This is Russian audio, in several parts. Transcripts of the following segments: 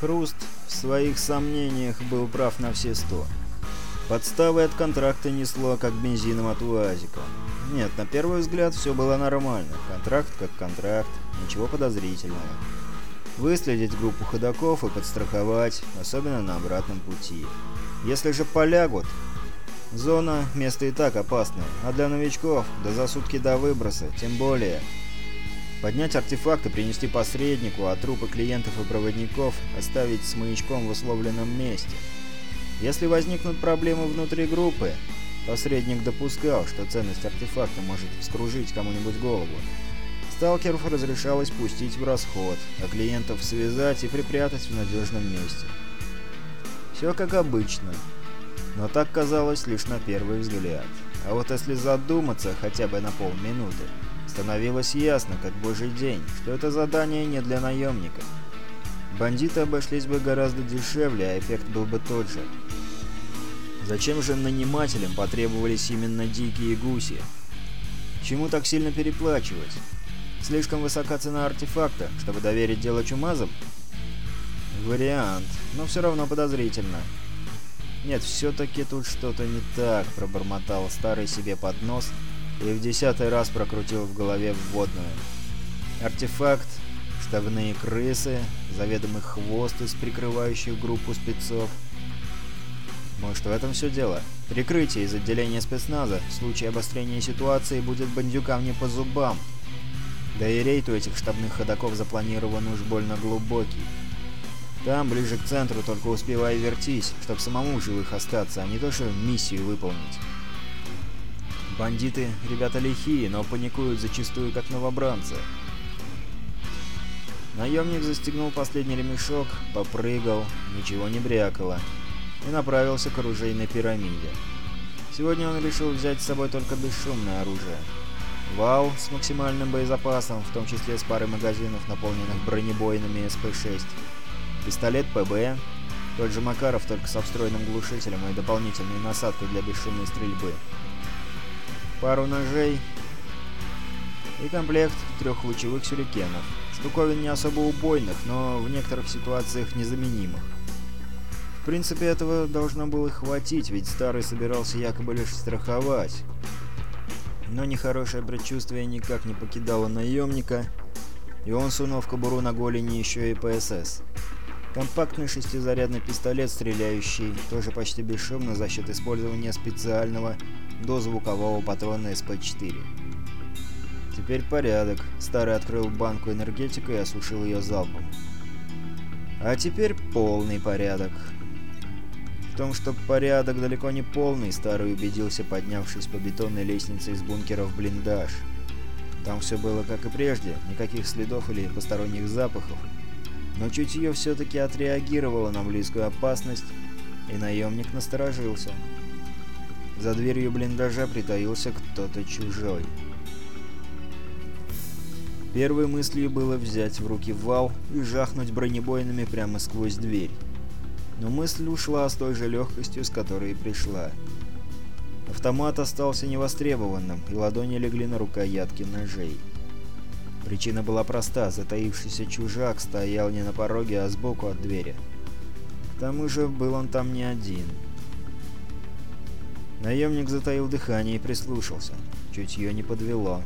Хруст в своих сомнениях был прав на все сто. Подставы от контракта несло, как бензином от УАЗика. Нет, на первый взгляд все было нормально. Контракт как контракт, ничего подозрительного. Выследить группу ходоков и подстраховать, особенно на обратном пути. Если же полягут, зона — место и так опасное, а для новичков, да за сутки до выброса, тем более. Поднять артефакты, принести посреднику, а трупы клиентов и проводников оставить с маячком в условленном месте — если возникнут проблемы внутри группы, посредник допускал, что ценность артефакта может вскружить кому-нибудь голову. Сталкеров разрешалось пустить в расход, а клиентов связать и припрятать в надежном месте. Все как обычно, но так казалось лишь на первый взгляд. А вот если задуматься хотя бы на полминуты, становилось ясно, как божий день, что это задание не для наемников. Бандиты обошлись бы гораздо дешевле, а эффект был бы тот же. Зачем же нанимателям потребовались именно дикие гуси? Чему так сильно переплачивать? Слишком высока цена артефакта, чтобы доверить дело чумазам? Вариант, но все равно подозрительно. Нет, все-таки тут что-то не так, пробормотал старый себе под нос и в десятый раз прокрутил в голове вводную. Артефакт штабные крысы, заведомый хвост из прикрывающих группу спецов. Может, в этом все дело? Прикрытие из отделения спецназа в случае обострения ситуации будет бандюкам не по зубам. Да и рейд у этих штабных ходоков запланирован уж больно глубокий. Там, ближе к центру, только успевай вертись, чтобы самому живых остаться, а не то что миссию выполнить. Бандиты — ребята лихие, но паникуют зачастую как новобранцы. Наемник застегнул последний ремешок, попрыгал, ничего не брякало, и направился к оружейной пирамиде. Сегодня он решил взять с собой только бесшумное оружие. Вал с максимальным боезапасом, в том числе с парой магазинов, наполненных бронебойными СП-6. Пистолет ПБ, тот же Макаров, только со встроенным глушителем и дополнительной насадкой для бесшумной стрельбы. Пару ножей и комплект трех лучевых сюрикенов. Штуковин не особо убойных, но в некоторых ситуациях незаменимых. В принципе, этого должно было хватить, ведь Старый собирался якобы лишь страховать. Но нехорошее предчувствие никак не покидало наемника, и он сунул в кобуру на голени еще и ПСС. Компактный шестизарядный пистолет, стреляющий тоже почти бесшумно за счет использования специального дозвукового патрона СП-4. Теперь порядок. Старый открыл банку энергетика и осушил ее залпом. А теперь полный порядок. В том, что порядок далеко не полный, Старый убедился, поднявшись по бетонной лестнице из бункера в блиндаж. Там все было как и прежде, никаких следов или посторонних запахов. Но чутье все-таки отреагировало на близкую опасность, и наемник насторожился. За дверью блиндажа притаился кто-то чужой. Первой мыслью было взять в руки вал и жахнуть бронебойными прямо сквозь дверь. Но мысль ушла с той же легкостью, с которой и пришла. Автомат остался невостребованным, и ладони легли на рукоятки ножей. Причина была проста, затаившийся чужак стоял не на пороге, а сбоку от двери. К тому же был он там не один. Наемник затаил дыхание и прислушался. Чутье не подвело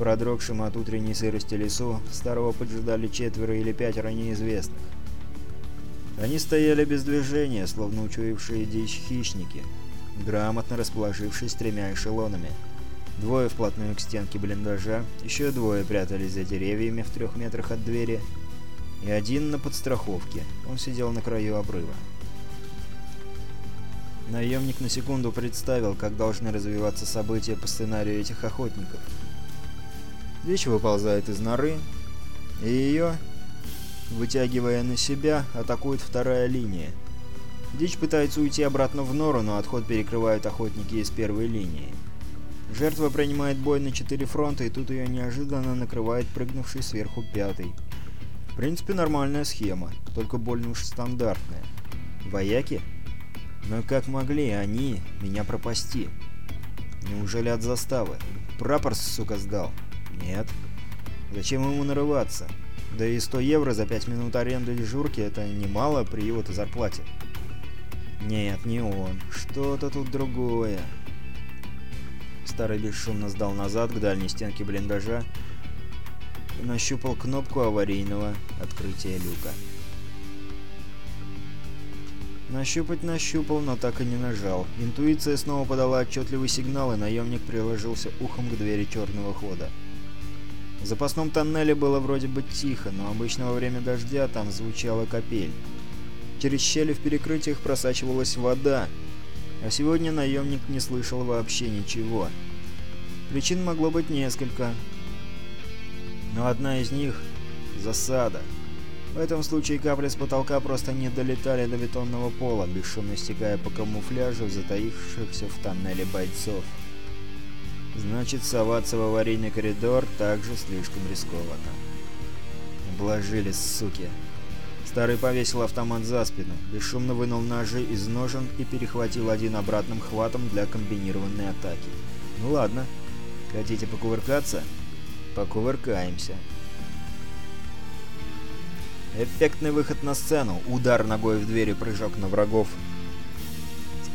продрогшем от утренней сырости лесу, старого поджидали четверо или пятеро неизвестных. Они стояли без движения, словно учуявшие дичь хищники, грамотно расположившись тремя эшелонами. Двое вплотную к стенке блиндажа, еще двое прятались за деревьями в трех метрах от двери, и один на подстраховке, он сидел на краю обрыва. Наемник на секунду представил, как должны развиваться события по сценарию этих охотников – Дичь выползает из норы, и ее, вытягивая на себя, атакует вторая линия. Дичь пытается уйти обратно в нору, но отход перекрывают охотники из первой линии. Жертва принимает бой на четыре фронта, и тут ее неожиданно накрывает прыгнувший сверху пятый. В принципе, нормальная схема, только больно уж стандартная. Вояки? Но как могли они меня пропасти? Неужели от заставы? Прапор, сука, сдал? Нет. Зачем ему нарываться? Да и 100 евро за 5 минут аренды дежурки — это немало при его-то зарплате. Нет, не он. Что-то тут другое. Старый бесшумно сдал назад к дальней стенке блиндажа и нащупал кнопку аварийного открытия люка. Нащупать нащупал, но так и не нажал. Интуиция снова подала отчетливый сигнал, и наемник приложился ухом к двери черного хода. В запасном тоннеле было вроде бы тихо, но обычно во время дождя там звучала капель. Через щели в перекрытиях просачивалась вода, а сегодня наемник не слышал вообще ничего. Причин могло быть несколько, но одна из них — засада. В этом случае капли с потолка просто не долетали до бетонного пола, бесшумно стекая по камуфляжу затаившихся в тоннеле бойцов. Значит, соваться в аварийный коридор также слишком рискованно. Обложили, суки. Старый повесил автомат за спину, бесшумно вынул ножи из ножен и перехватил один обратным хватом для комбинированной атаки. Ну ладно, хотите покувыркаться? Покувыркаемся. Эффектный выход на сцену, удар ногой в дверь и прыжок на врагов.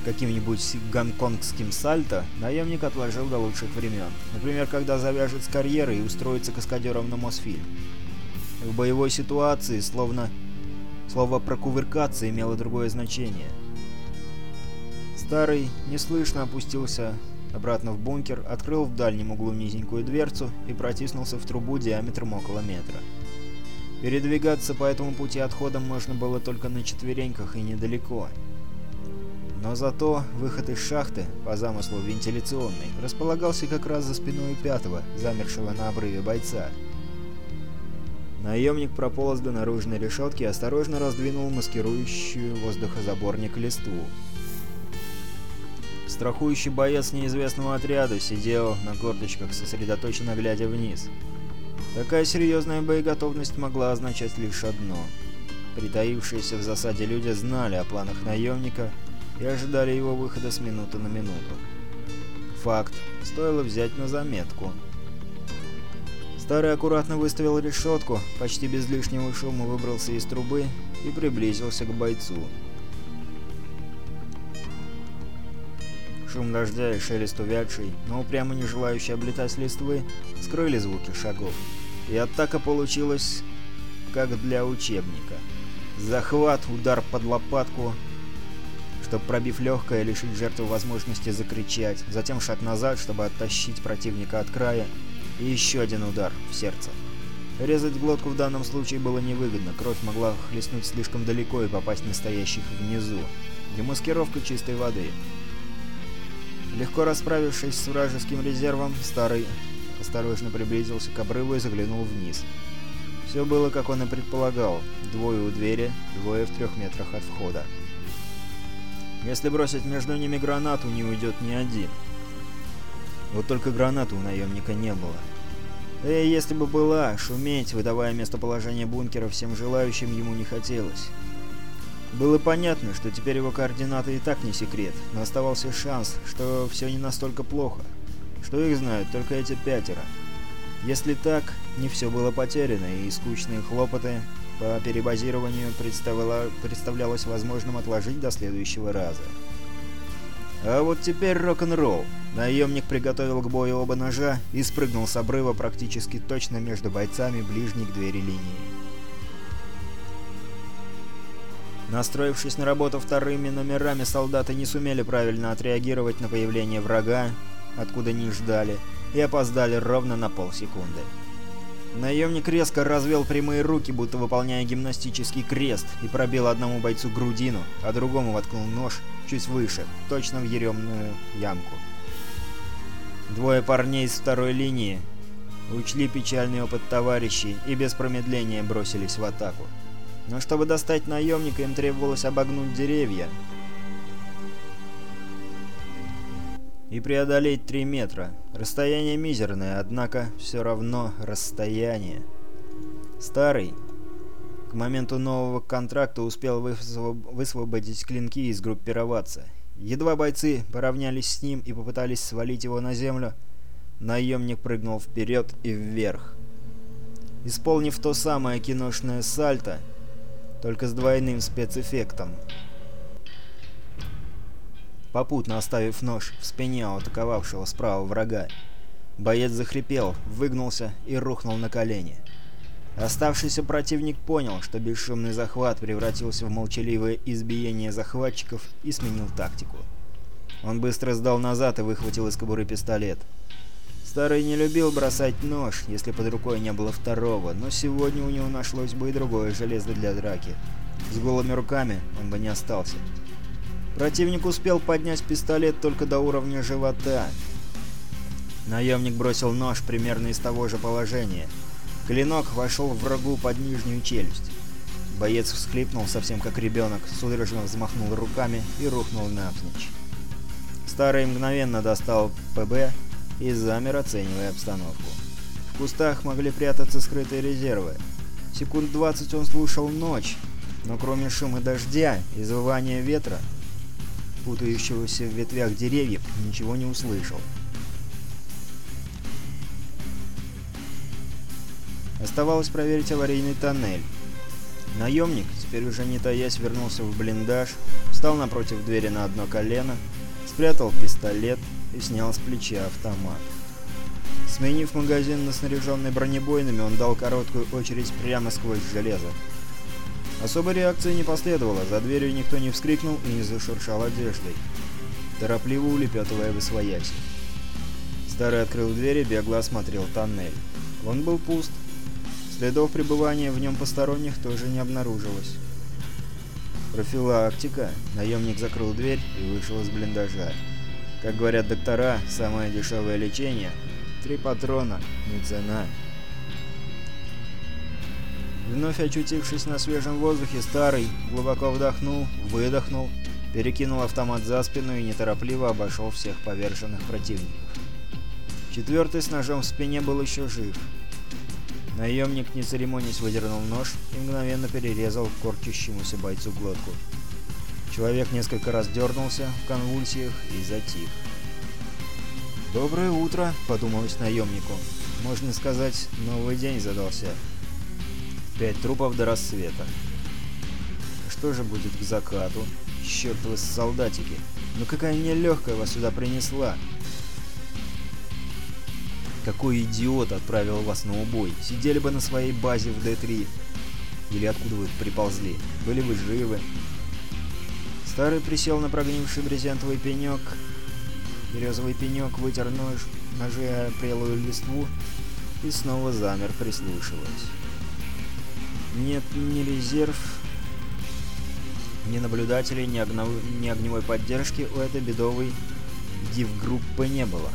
Каким-нибудь гонконгским сальто наемник отложил до лучших времен. Например, когда завяжет с карьерой и устроится каскадером на Мосфильм. В боевой ситуации словно слово «прокувыркаться» имело другое значение. Старый неслышно опустился обратно в бункер, открыл в дальнем углу низенькую дверцу и протиснулся в трубу диаметром около метра. Передвигаться по этому пути отхода можно было только на четвереньках и недалеко. Но зато выход из шахты, по замыслу вентиляционный, располагался как раз за спиной пятого, замершего на обрыве бойца. Наемник прополз до наружной решетки и осторожно раздвинул маскирующую воздухозаборник листву. Страхующий боец неизвестного отряда сидел на корточках, сосредоточенно глядя вниз. Такая серьезная боеготовность могла означать лишь одно. Притаившиеся в засаде люди знали о планах наемника и ожидали его выхода с минуты на минуту. Факт. Стоило взять на заметку. Старый аккуратно выставил решетку, почти без лишнего шума выбрался из трубы и приблизился к бойцу. Шум дождя и шелест увядший, но упрямо не желающий облетать листвы, скрыли звуки шагов. И атака получилась как для учебника. Захват, удар под лопатку, чтобы, пробив легкое, лишить жертву возможности закричать, затем шаг назад, чтобы оттащить противника от края, и еще один удар в сердце. Резать глотку в данном случае было невыгодно, кровь могла хлестнуть слишком далеко и попасть настоящих внизу. Демаскировка чистой воды. Легко расправившись с вражеским резервом, старый осторожно приблизился к обрыву и заглянул вниз. Все было, как он и предполагал. Двое у двери, двое в трех метрах от входа. Если бросить между ними гранату, не уйдет ни один. Вот только гранаты у наемника не было. Да и если бы была, шуметь, выдавая местоположение бункера всем желающим, ему не хотелось. Было понятно, что теперь его координаты и так не секрет, но оставался шанс, что все не настолько плохо что их знают только эти пятеро. Если так, не все было потеряно, и скучные хлопоты по перебазированию представлялось возможным отложить до следующего раза. А вот теперь рок-н-ролл. Наемник приготовил к бою оба ножа и спрыгнул с обрыва практически точно между бойцами ближней к двери линии. Настроившись на работу вторыми номерами, солдаты не сумели правильно отреагировать на появление врага откуда не ждали, и опоздали ровно на полсекунды. Наемник резко развел прямые руки, будто выполняя гимнастический крест, и пробил одному бойцу грудину, а другому воткнул нож чуть выше, точно в еремную ямку. Двое парней с второй линии учли печальный опыт товарищей и без промедления бросились в атаку. Но чтобы достать наемника, им требовалось обогнуть деревья, и преодолеть 3 метра. Расстояние мизерное, однако все равно расстояние. Старый к моменту нового контракта успел высвободить клинки и сгруппироваться. Едва бойцы поравнялись с ним и попытались свалить его на землю, наемник прыгнул вперед и вверх. исполнив то самое киношное сальто, только с двойным спецэффектом. Попутно оставив нож в спине атаковавшего справа врага, боец захрипел, выгнулся и рухнул на колени. Оставшийся противник понял, что бесшумный захват превратился в молчаливое избиение захватчиков и сменил тактику. Он быстро сдал назад и выхватил из кобуры пистолет. Старый не любил бросать нож, если под рукой не было второго, но сегодня у него нашлось бы и другое железо для драки. С голыми руками он бы не остался. Противник успел поднять пистолет только до уровня живота. Наемник бросил нож примерно из того же положения. Клинок вошел врагу под нижнюю челюсть. Боец всхлипнул, совсем как ребенок, судорожно взмахнул руками и рухнул навзничь. Старый мгновенно достал ПБ и замер, оценивая обстановку. В кустах могли прятаться скрытые резервы. Секунд 20 он слушал ночь, но кроме шума дождя и завывания ветра, путающегося в ветвях деревьев, ничего не услышал. Оставалось проверить аварийный тоннель. Наемник, теперь уже не таясь, вернулся в блиндаж, встал напротив двери на одно колено спрятал пистолет и снял с плеча автомат. Сменив магазин на снаряженный бронебойными, он дал короткую очередь прямо сквозь железо. Особой реакции не последовало, за дверью никто не вскрикнул и не зашуршал одеждой, торопливо улепетывая в освояси. Старый открыл дверь и бегло осмотрел тоннель. Он был пуст. Следов пребывания в нем посторонних тоже не обнаружилось. Профилактика. Наемник закрыл дверь и вышел из блиндажа. Как говорят доктора, самое дешевое лечение — три патрона, не цена. Вновь очутившись на свежем воздухе, старый глубоко вдохнул, выдохнул, перекинул автомат за спину и неторопливо обошел всех поверженных противников. Четвертый с ножом в спине был еще жив. Наемник, не церемонясь, выдернул нож и мгновенно перерезал корчащемуся бойцу глотку. Человек несколько раз дернулся в конвульсиях и затих. «Доброе утро», — подумалось наемнику. «Можно сказать, новый день задался. Пять трупов до рассвета. Что же будет к закату? Чертовы солдатики! Ну какая нелегкая вас сюда принесла!» Какой идиот отправил вас на убой? Сидели бы на своей базе в Д-3. Или откуда вы приползли? Были бы живы? Старый присел на прогнивший брезентовый пенек. Березовый пенек вытер нож, ножи прелую листву и снова замер, прислушиваясь. Нет ни резерв, ни наблюдателей, ни, огнев... ни огневой поддержки у этой бедовой див-группы не было.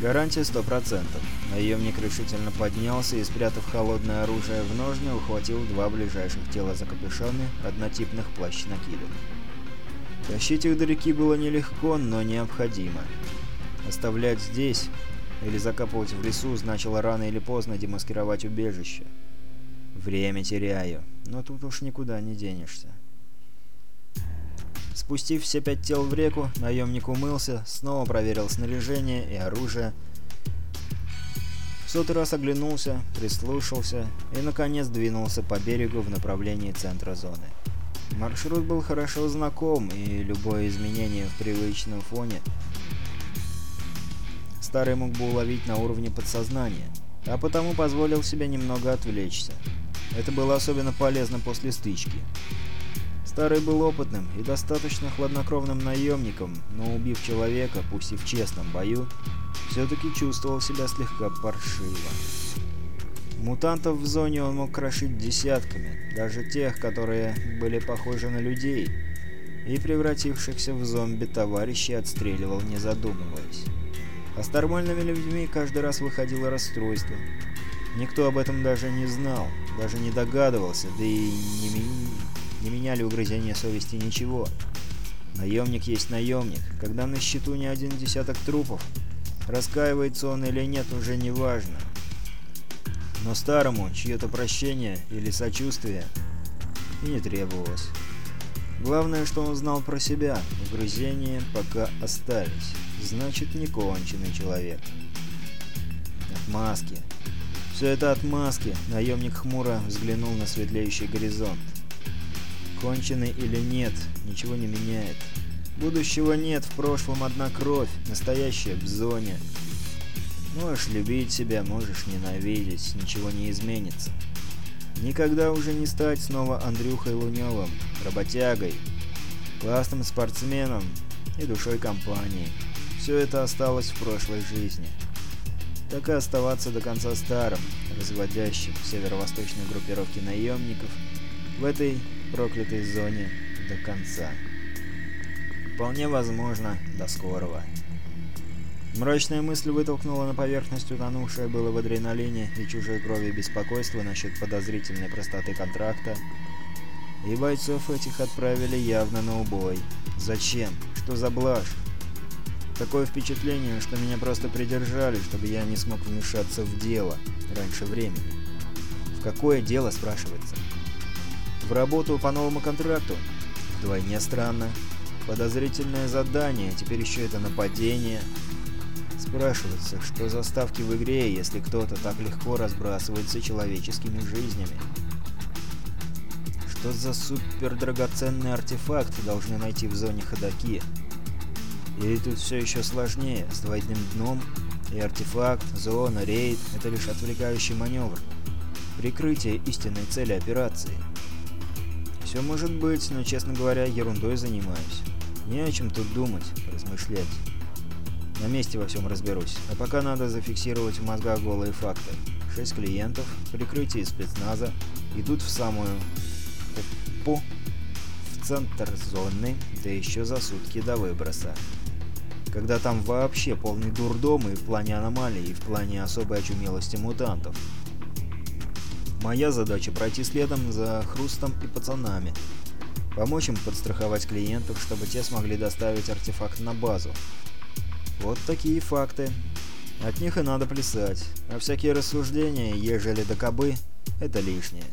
Гарантия сто процентов. Наемник решительно поднялся и, спрятав холодное оружие в ножны, ухватил два ближайших тела за капюшоны однотипных плащ-накидок. Тащить их до реки было нелегко, но необходимо. Оставлять здесь или закапывать в лесу значило рано или поздно демаскировать убежище. Время теряю, но тут уж никуда не денешься. Спустив все пять тел в реку, наемник умылся, снова проверил снаряжение и оружие. В сотый раз оглянулся, прислушался и, наконец, двинулся по берегу в направлении центра зоны. Маршрут был хорошо знаком, и любое изменение в привычном фоне Старый мог бы уловить на уровне подсознания, а потому позволил себе немного отвлечься. Это было особенно полезно после стычки. Старый был опытным и достаточно хладнокровным наемником, но убив человека, пусть и в честном бою, все-таки чувствовал себя слегка паршиво. Мутантов в зоне он мог крошить десятками, даже тех, которые были похожи на людей, и превратившихся в зомби товарищей отстреливал, не задумываясь. А с нормальными людьми каждый раз выходило расстройство. Никто об этом даже не знал, даже не догадывался, да и не, не меняли угрызения совести ничего. Наемник есть наемник, когда на счету не один десяток трупов. Раскаивается он или нет, уже не важно. Но старому чье-то прощение или сочувствие и не требовалось. Главное, что он знал про себя, угрызения пока остались. Значит, не конченый человек. Отмазки. Все это отмазки. Наемник хмуро взглянул на светлеющий горизонт. Конченый или нет, ничего не меняет. Будущего нет, в прошлом одна кровь, настоящая в зоне. Можешь любить себя, можешь ненавидеть, ничего не изменится. Никогда уже не стать снова Андрюхой Луневым, работягой, классным спортсменом и душой компании. Все это осталось в прошлой жизни. Так и оставаться до конца старым, разводящим северо-восточной группировке наемников в этой проклятой зоне до конца. Вполне возможно, до скорого. Мрачная мысль вытолкнула на поверхность утонувшее было в адреналине и чужой крови беспокойство насчет подозрительной простоты контракта, и бойцов этих отправили явно на убой. Зачем? Что за блажь? Такое впечатление, что меня просто придержали, чтобы я не смог вмешаться в дело раньше времени. В какое дело, спрашивается? В работу по новому контракту? Вдвойне странно. Подозрительное задание, теперь еще это нападение. Спрашивается, что за ставки в игре, если кто-то так легко разбрасывается человеческими жизнями? Что за супер драгоценный артефакт должны найти в зоне ходаки? Или тут все еще сложнее, с двойным дном, и артефакт, зона, рейд — это лишь отвлекающий маневр. Прикрытие истинной цели операции. Все может быть, но, честно говоря, ерундой занимаюсь. Не о чем тут думать, размышлять. На месте во всем разберусь. А пока надо зафиксировать в мозгах голые факты. Шесть клиентов, прикрытие спецназа, идут в самую... по... в центр зоны, да еще за сутки до выброса. Когда там вообще полный дурдом и в плане аномалий, и в плане особой очумелости мутантов. Моя задача пройти следом за Хрустом и пацанами. Помочь им подстраховать клиентов, чтобы те смогли доставить артефакт на базу. Вот такие факты. От них и надо плясать. А всякие рассуждения, ежели до кобы, это лишнее.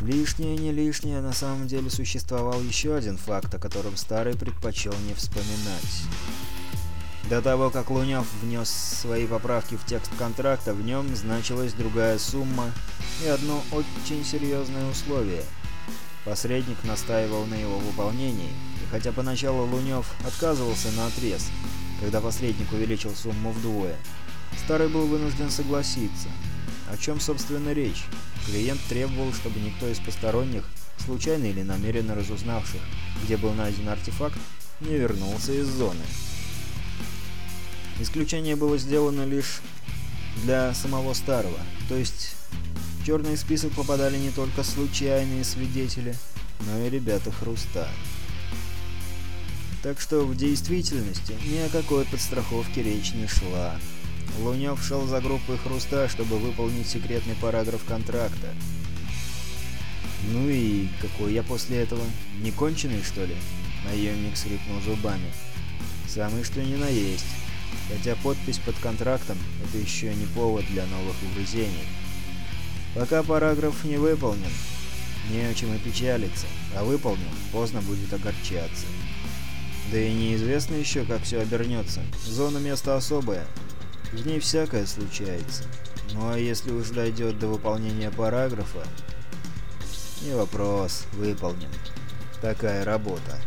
Лишнее, не лишнее, на самом деле существовал еще один факт, о котором Старый предпочел не вспоминать. До того, как Лунев внес свои поправки в текст контракта, в нем значилась другая сумма и одно очень серьезное условие. Посредник настаивал на его выполнении, и хотя поначалу Лунев отказывался на отрез, когда посредник увеличил сумму вдвое, Старый был вынужден согласиться. О чем, собственно, речь? Клиент требовал, чтобы никто из посторонних, случайно или намеренно разузнавших, где был найден артефакт, не вернулся из зоны. Исключение было сделано лишь для самого Старого, то есть в черный список попадали не только случайные свидетели, но и ребята Хруста. Так что в действительности ни о какой подстраховке речь не шла. Лунёв шел за группой Хруста, чтобы выполнить секретный параграф контракта. «Ну и какой я после этого? Не конченый, что ли?» Наемник скрипнул зубами. «Самый что ни на есть. Хотя подпись под контрактом — это еще не повод для новых угрызений. Пока параграф не выполнен, не о чем и печалиться, а выполнен, поздно будет огорчаться. Да и неизвестно еще, как все обернется. Зона место особое, в ней всякое случается. Ну а если уж дойдет до выполнения параграфа, не вопрос, выполним. Такая работа.